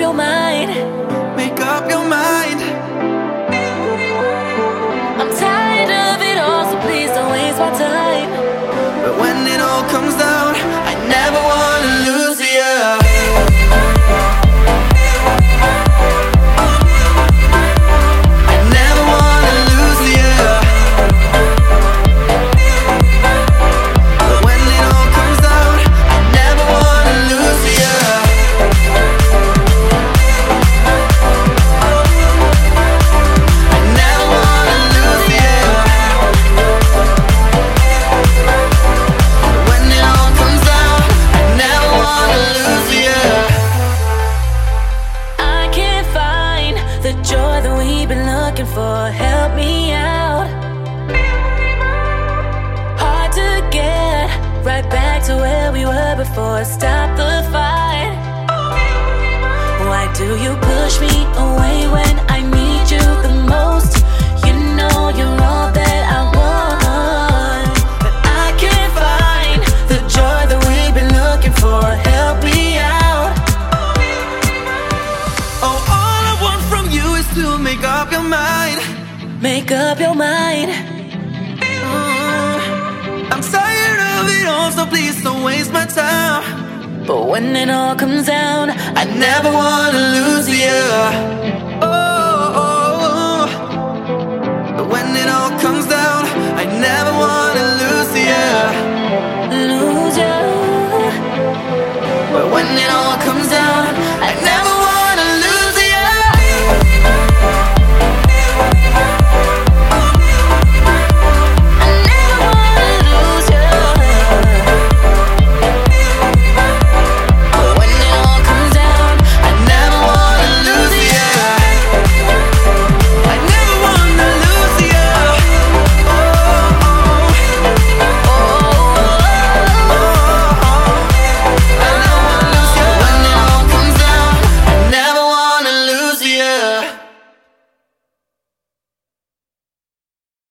your mind. Make up your mind. I'm tired of it all, so please don't waste my time. But when it all comes down, the joy that we've been looking for. Help me out. Hard to get right back to where we were before. Stop the fight. Why do you push me away when I need from you is to make up your mind. Make up your mind. Mm, I'm tired of it all, so please don't waste my time. But when it all comes down, I never wanna lose you. Oh,